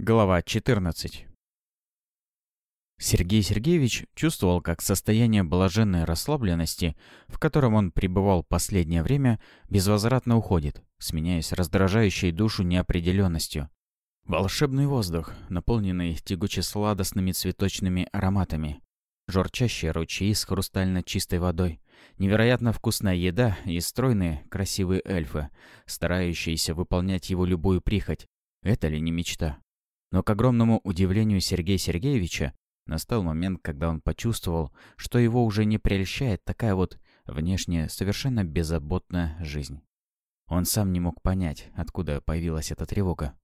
Глава 14 Сергей Сергеевич чувствовал, как состояние блаженной расслабленности, в котором он пребывал последнее время, безвозвратно уходит, сменяясь раздражающей душу неопределенностью. Волшебный воздух, наполненный тягуче-сладостными цветочными ароматами, журчащие ручьи с хрустально чистой водой, невероятно вкусная еда и стройные, красивые эльфы, старающиеся выполнять его любую прихоть. Это ли не мечта? Но к огромному удивлению Сергея Сергеевича настал момент, когда он почувствовал, что его уже не прельщает такая вот внешне совершенно беззаботная жизнь. Он сам не мог понять, откуда появилась эта тревога.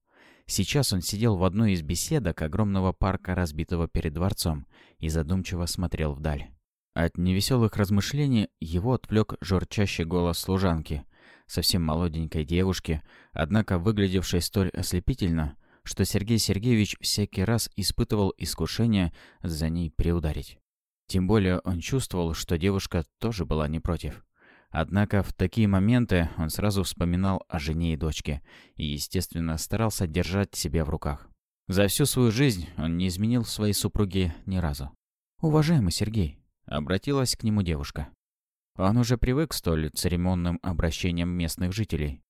Сейчас он сидел в одной из беседок огромного парка, разбитого перед дворцом, и задумчиво смотрел вдаль. От невеселых размышлений его отвлек журчащий голос служанки, совсем молоденькой девушки, однако выглядевшей столь ослепительно, что Сергей Сергеевич всякий раз испытывал искушение за ней приударить. Тем более он чувствовал, что девушка тоже была не против. Однако в такие моменты он сразу вспоминал о жене и дочке и, естественно, старался держать себя в руках. За всю свою жизнь он не изменил своей супруге ни разу. «Уважаемый Сергей», — обратилась к нему девушка. Он уже привык к столь церемонным обращениям местных жителей.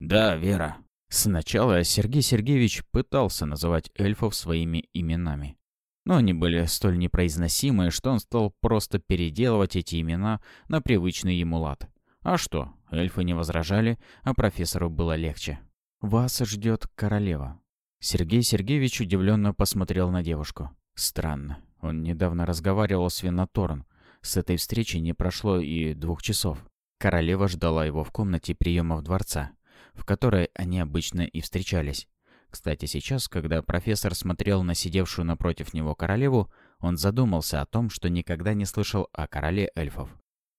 «Да, Вера», Сначала Сергей Сергеевич пытался называть эльфов своими именами. Но они были столь непроизносимые, что он стал просто переделывать эти имена на привычный ему лад. А что, эльфы не возражали, а профессору было легче. «Вас ждет королева». Сергей Сергеевич удивленно посмотрел на девушку. Странно. Он недавно разговаривал с Винаторн. С этой встречи не прошло и двух часов. Королева ждала его в комнате приемов дворца в которой они обычно и встречались. Кстати, сейчас, когда профессор смотрел на сидевшую напротив него королеву, он задумался о том, что никогда не слышал о короле эльфов.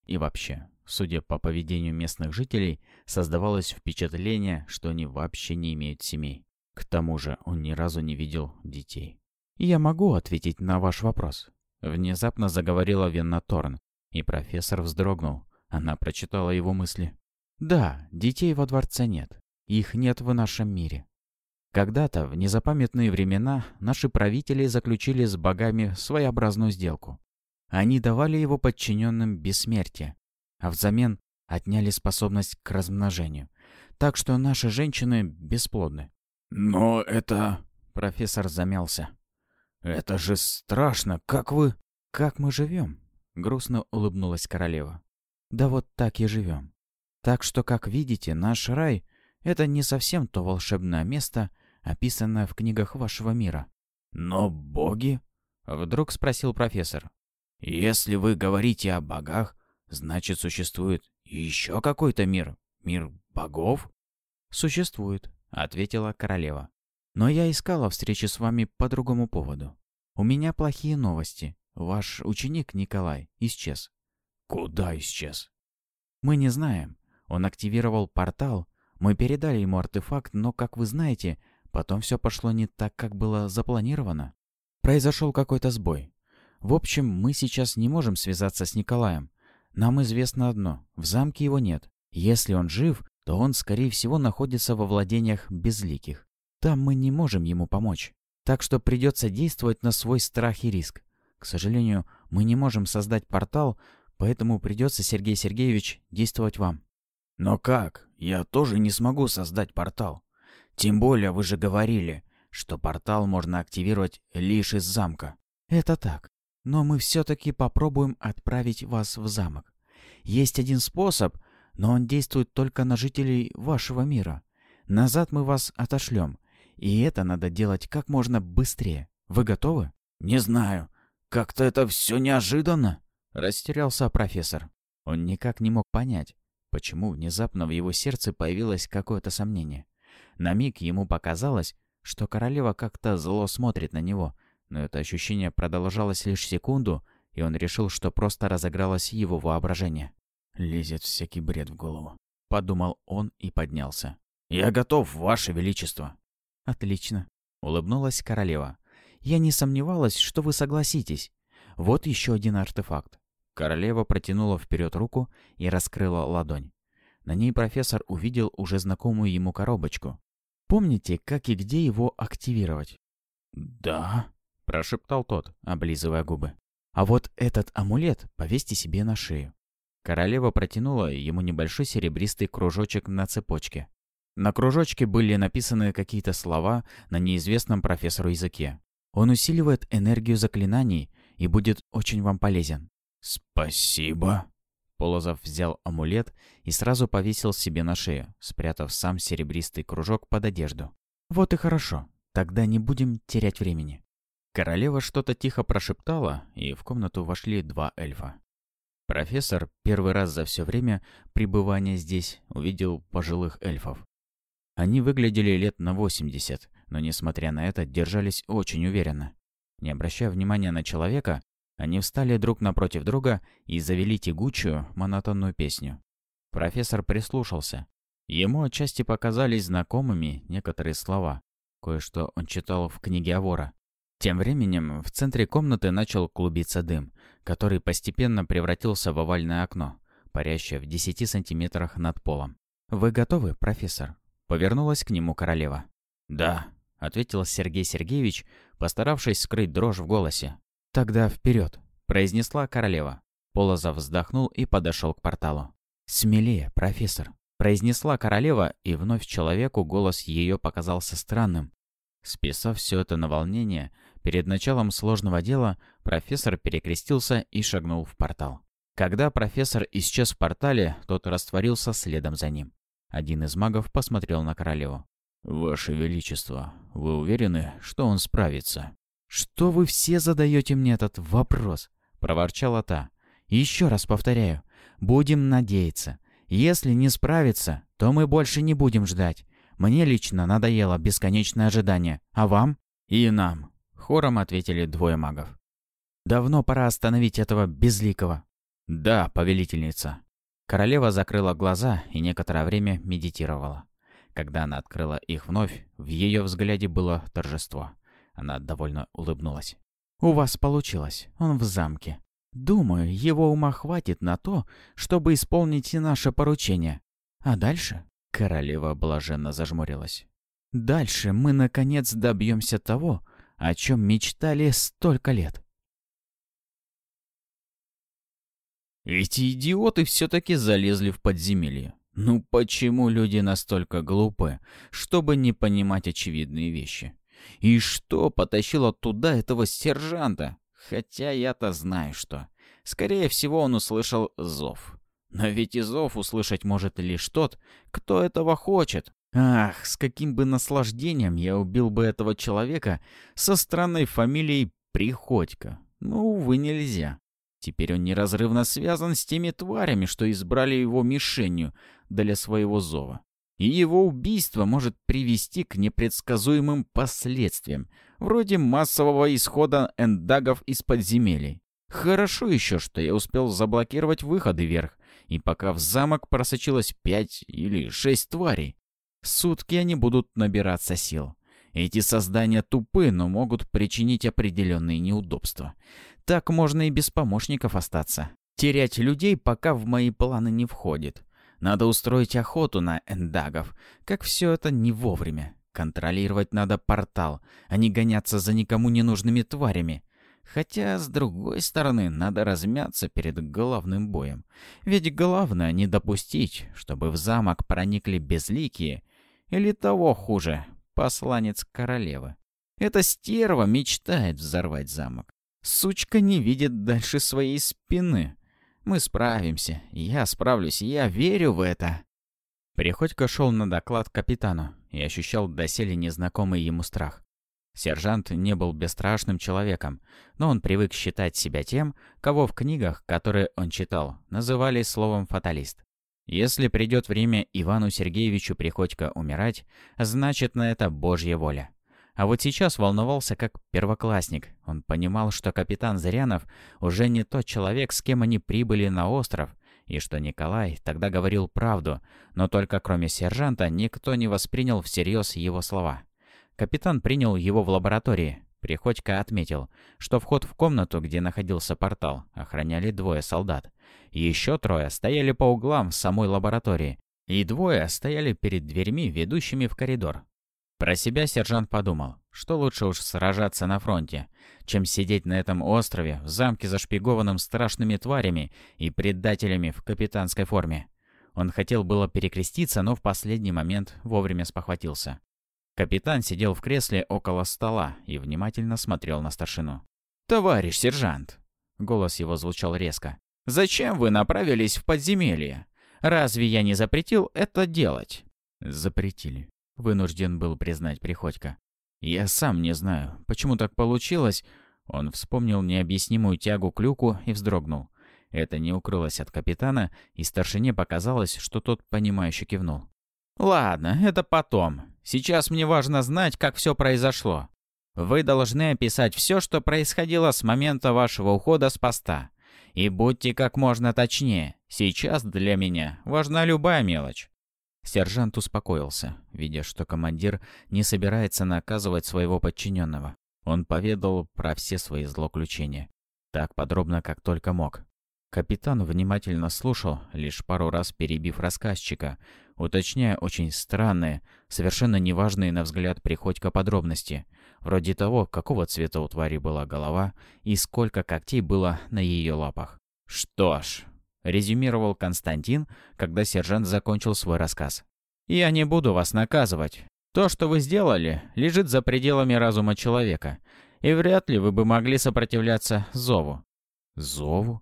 И вообще, судя по поведению местных жителей, создавалось впечатление, что они вообще не имеют семей. К тому же он ни разу не видел детей. «Я могу ответить на ваш вопрос», — внезапно заговорила Венна Торн, и профессор вздрогнул. Она прочитала его мысли. Да, детей во дворце нет. Их нет в нашем мире. Когда-то, в незапамятные времена, наши правители заключили с богами своеобразную сделку. Они давали его подчиненным бессмертие, а взамен отняли способность к размножению. Так что наши женщины бесплодны. «Но это...» — профессор замялся. «Это же страшно! Как вы...» «Как мы живем?» — грустно улыбнулась королева. «Да вот так и живем. Так что, как видите, наш рай — это не совсем то волшебное место, описанное в книгах вашего мира. «Но боги?» — вдруг спросил профессор. «Если вы говорите о богах, значит, существует еще какой-то мир? Мир богов?» «Существует», — ответила королева. «Но я искала встречи с вами по другому поводу. У меня плохие новости. Ваш ученик Николай исчез». «Куда исчез?» «Мы не знаем. Он активировал портал. Мы передали ему артефакт, но, как вы знаете, потом все пошло не так, как было запланировано. Произошел какой-то сбой. В общем, мы сейчас не можем связаться с Николаем. Нам известно одно – в замке его нет. Если он жив, то он, скорее всего, находится во владениях безликих. Там мы не можем ему помочь. Так что придется действовать на свой страх и риск. К сожалению, мы не можем создать портал, поэтому придется, Сергей Сергеевич, действовать вам. Но как? Я тоже не смогу создать портал. Тем более вы же говорили, что портал можно активировать лишь из замка. Это так. Но мы все-таки попробуем отправить вас в замок. Есть один способ, но он действует только на жителей вашего мира. Назад мы вас отошлем. И это надо делать как можно быстрее. Вы готовы? Не знаю. Как-то это все неожиданно. Растерялся профессор. Он никак не мог понять, Почему внезапно в его сердце появилось какое-то сомнение? На миг ему показалось, что королева как-то зло смотрит на него, но это ощущение продолжалось лишь секунду, и он решил, что просто разыгралось его воображение. «Лезет всякий бред в голову», — подумал он и поднялся. «Я готов, Ваше Величество!» «Отлично», — улыбнулась королева. «Я не сомневалась, что вы согласитесь. Вот еще один артефакт. Королева протянула вперед руку и раскрыла ладонь. На ней профессор увидел уже знакомую ему коробочку. Помните, как и где его активировать? «Да», — прошептал тот, облизывая губы. «А вот этот амулет повесьте себе на шею». Королева протянула ему небольшой серебристый кружочек на цепочке. На кружочке были написаны какие-то слова на неизвестном профессору языке. Он усиливает энергию заклинаний и будет очень вам полезен. «Спасибо». Полозов взял амулет и сразу повесил себе на шею, спрятав сам серебристый кружок под одежду. «Вот и хорошо. Тогда не будем терять времени». Королева что-то тихо прошептала, и в комнату вошли два эльфа. Профессор первый раз за все время пребывания здесь увидел пожилых эльфов. Они выглядели лет на 80, но, несмотря на это, держались очень уверенно. Не обращая внимания на человека, они встали друг напротив друга и завели тягучую, монотонную песню. Профессор прислушался. Ему отчасти показались знакомыми некоторые слова. Кое-что он читал в книге Авора. Тем временем в центре комнаты начал клубиться дым, который постепенно превратился в овальное окно, парящее в 10 сантиметрах над полом. «Вы готовы, профессор?» Повернулась к нему королева. «Да», — ответил Сергей Сергеевич, постаравшись скрыть дрожь в голосе. «Тогда вперед», — произнесла королева. Полозов вздохнул и подошел к порталу. «Смелее, профессор», — произнесла королева, и вновь человеку голос ее показался странным. Списав все это на волнение, перед началом сложного дела профессор перекрестился и шагнул в портал. Когда профессор исчез в портале, тот растворился следом за ним. Один из магов посмотрел на королеву. «Ваше Величество, вы уверены, что он справится?» «Что вы все задаете мне этот вопрос?» — проворчала та. «Еще раз повторяю, будем надеяться. Если не справится, то мы больше не будем ждать. Мне лично надоело бесконечное ожидание. А вам?» «И нам», — хором ответили двое магов. «Давно пора остановить этого безликого». «Да, повелительница», Королева закрыла глаза и некоторое время медитировала. Когда она открыла их вновь, в ее взгляде было торжество. Она довольно улыбнулась. «У вас получилось. Он в замке. Думаю, его ума хватит на то, чтобы исполнить и наше поручение. А дальше?» Королева блаженно зажмурилась. «Дальше мы, наконец, добьемся того, о чем мечтали столько лет. Эти идиоты все-таки залезли в подземелье. Ну почему люди настолько глупы, чтобы не понимать очевидные вещи? И что потащило туда этого сержанта? Хотя я-то знаю что. Скорее всего, он услышал зов. Но ведь и зов услышать может лишь тот, кто этого хочет. Ах, с каким бы наслаждением я убил бы этого человека со странной фамилией Приходько. Ну, увы, нельзя. Теперь он неразрывно связан с теми тварями, что избрали его мишенью для своего зова. И его убийство может привести к непредсказуемым последствиям, вроде массового исхода эндагов из подземелий. Хорошо еще, что я успел заблокировать выходы вверх, и пока в замок просочилось пять или шесть тварей. Сутки они будут набираться сил. Эти создания тупы, но могут причинить определенные неудобства. Так можно и без помощников остаться. Терять людей пока в мои планы не входит. Надо устроить охоту на эндагов. Как все это не вовремя. Контролировать надо портал, а не гоняться за никому ненужными тварями. Хотя, с другой стороны, надо размяться перед главным боем. Ведь главное не допустить, чтобы в замок проникли безликие, или того хуже, посланец королевы. Эта стерва мечтает взорвать замок. Сучка не видит дальше своей спины. Мы справимся. Я справлюсь. Я верю в это. Приходько шел на доклад капитану и ощущал доселе незнакомый ему страх. Сержант не был бесстрашным человеком, но он привык считать себя тем, кого в книгах, которые он читал, называли словом «фаталист». Если придет время Ивану Сергеевичу Приходько умирать, значит на это Божья воля. А вот сейчас волновался как первоклассник. Он понимал, что капитан Зырянов уже не тот человек, с кем они прибыли на остров, и что Николай тогда говорил правду, но только кроме сержанта никто не воспринял всерьез его слова. Капитан принял его в лаборатории. Приходько отметил, что вход в комнату, где находился портал, охраняли двое солдат. Еще трое стояли по углам в самой лаборатории, и двое стояли перед дверьми, ведущими в коридор. Про себя сержант подумал, что лучше уж сражаться на фронте, чем сидеть на этом острове, в замке зашпигованном страшными тварями и предателями в капитанской форме. Он хотел было перекреститься, но в последний момент вовремя спохватился. Капитан сидел в кресле около стола и внимательно смотрел на старшину. «Товарищ сержант!» Голос его звучал резко. «Зачем вы направились в подземелье? Разве я не запретил это делать?» «Запретили», — вынужден был признать Приходько. «Я сам не знаю, почему так получилось». Он вспомнил необъяснимую тягу к люку и вздрогнул. Это не укрылось от капитана, и старшине показалось, что тот понимающе кивнул. «Ладно, это потом. Сейчас мне важно знать, как все произошло. Вы должны описать все, что происходило с момента вашего ухода с поста. И будьте как можно точнее. Сейчас для меня важна любая мелочь». Сержант успокоился, видя, что командир не собирается наказывать своего подчиненного. Он поведал про все свои злоключения. Так подробно, как только мог. Капитан внимательно слушал, лишь пару раз перебив рассказчика, уточняя очень странные, совершенно неважные на взгляд Приходько подробности, вроде того, какого цвета у твари была голова и сколько когтей было на ее лапах. «Что ж», — резюмировал Константин, когда сержант закончил свой рассказ. «Я не буду вас наказывать. То, что вы сделали, лежит за пределами разума человека, и вряд ли вы бы могли сопротивляться зову». «Зову?»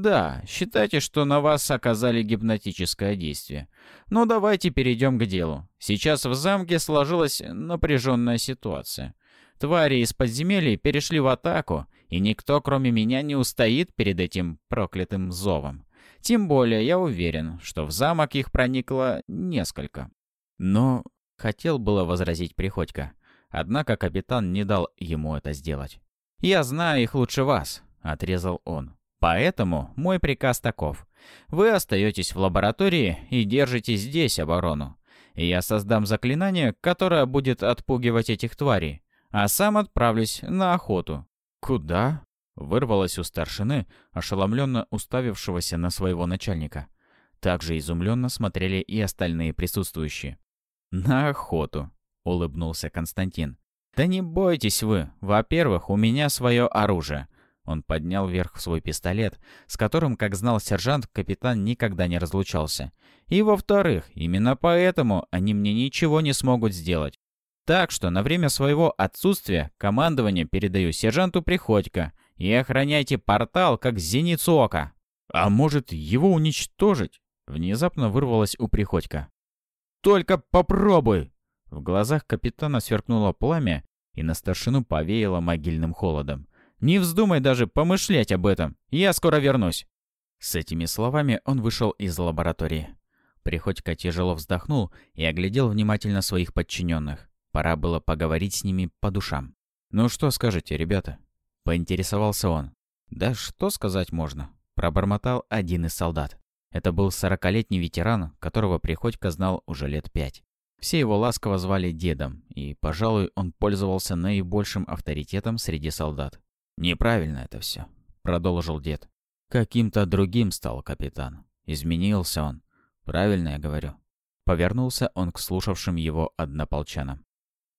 Да, считайте, что на вас оказали гипнотическое действие. Но давайте перейдем к делу. Сейчас в замке сложилась напряженная ситуация. Твари из подземелий перешли в атаку, и никто, кроме меня, не устоит перед этим проклятым зовом. Тем более я уверен, что в замок их проникло несколько. Но хотел было возразить Приходько. Однако капитан не дал ему это сделать. «Я знаю их лучше вас», — отрезал он. Поэтому мой приказ таков. Вы остаетесь в лаборатории и держите здесь оборону. Я создам заклинание, которое будет отпугивать этих тварей, а сам отправлюсь на охоту. Куда? Вырвалось у старшины, ошеломленно уставившегося на своего начальника. Также изумленно смотрели и остальные присутствующие. «На охоту», — улыбнулся Константин. «Да не бойтесь вы. Во-первых, у меня свое оружие. Он поднял вверх свой пистолет, с которым, как знал сержант, капитан никогда не разлучался. И во-вторых, именно поэтому они мне ничего не смогут сделать. Так что на время своего отсутствия командование передаю сержанту Приходько и охраняйте портал, как зеницу ока. А может, его уничтожить? Внезапно вырвалось у Приходько. «Только попробуй!» В глазах капитана сверкнуло пламя, и на старшину повеяло могильным холодом. Не вздумай даже помышлять об этом. Я скоро вернусь». С этими словами он вышел из лаборатории. Приходько тяжело вздохнул и оглядел внимательно своих подчиненных. Пора было поговорить с ними по душам. «Ну что скажете, ребята?» — поинтересовался он. «Да что сказать можно?» — пробормотал один из солдат. Это был сорокалетний ветеран, которого Приходько знал уже лет пять. Все его ласково звали дедом, и, пожалуй, он пользовался наибольшим авторитетом среди солдат. «Неправильно это все», — продолжил дед. «Каким-то другим стал капитан. Изменился он. Правильно я говорю». Повернулся он к слушавшим его однополчанам.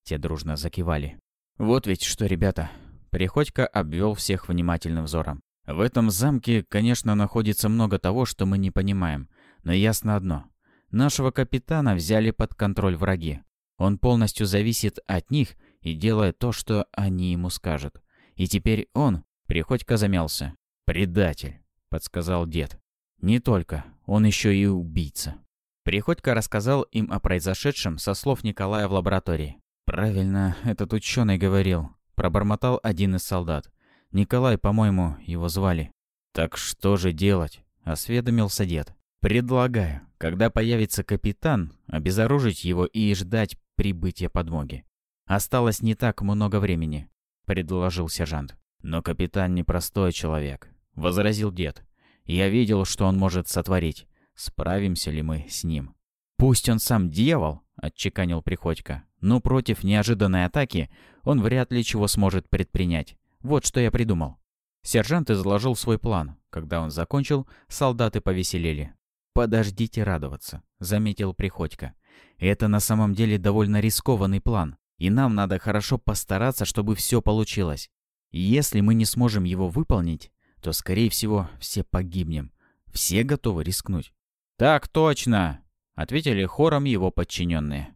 Те дружно закивали. «Вот ведь что, ребята!» Приходько обвел всех внимательным взором. «В этом замке, конечно, находится много того, что мы не понимаем. Но ясно одно. Нашего капитана взяли под контроль враги. Он полностью зависит от них и делает то, что они ему скажут. И теперь он, Приходько замялся. «Предатель», — подсказал дед. «Не только, он еще и убийца». Приходько рассказал им о произошедшем со слов Николая в лаборатории. «Правильно, этот ученый говорил», — пробормотал один из солдат. «Николай, по-моему, его звали». «Так что же делать?» — осведомился дед. «Предлагаю, когда появится капитан, обезоружить его и ждать прибытия подмоги. Осталось не так много времени. — предложил сержант. «Но капитан непростой человек», — возразил дед. «Я видел, что он может сотворить. Справимся ли мы с ним?» «Пусть он сам дьявол», — отчеканил Приходько. «Но против неожиданной атаки он вряд ли чего сможет предпринять. Вот что я придумал». Сержант изложил свой план. Когда он закончил, солдаты повеселели. «Подождите радоваться», — заметил Приходько. Это на самом деле довольно рискованный план, и нам надо хорошо постараться, чтобы все получилось. Если мы не сможем его выполнить, то, скорее всего, все погибнем. Все готовы рискнуть. «Так точно!» — ответили хором его подчиненные.